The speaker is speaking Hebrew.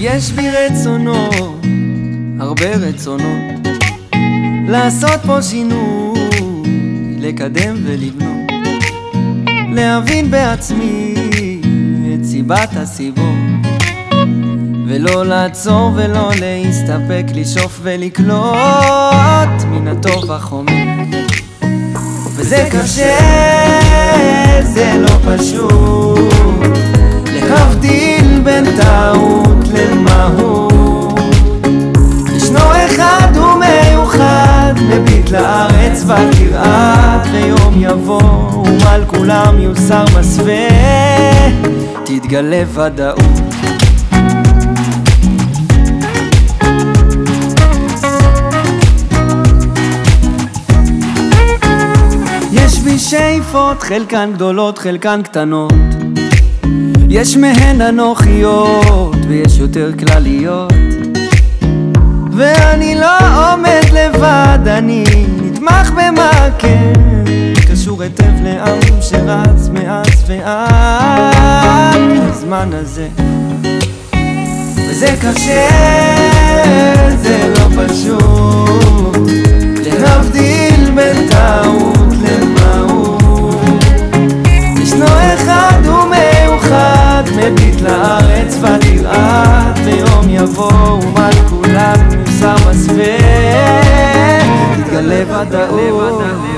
יש בי רצונות, הרבה רצונות, לעשות פה שינוי, לקדם ולבנות, להבין בעצמי את סיבת הסיבות, ולא לעצור ולא להסתפק, לשאוף ולקלוט מן הטוב החומר. וזה קשה, זה לא פשוט, לארץ ותרעד, ויום יבוא ומעל כולם יוסר מסווה, תתגלה ודאות. יש בי שאיפות, חלקן גדולות, חלקן קטנות. יש מהן אנוכיות, ויש יותר כלליות. ואני לא עומד לבד, אני במעקב, קשור היטב לעם שרץ מאז ועד הזמן הזה. וזה קשה, זה לא פשוט, להבדיל בין טעות למהות. ישנו אחד ומיוחד, מביט לארץ ותרעד, ויום יבוא ומעל כולם יוסר מסווה, תתגלה ודאות. זה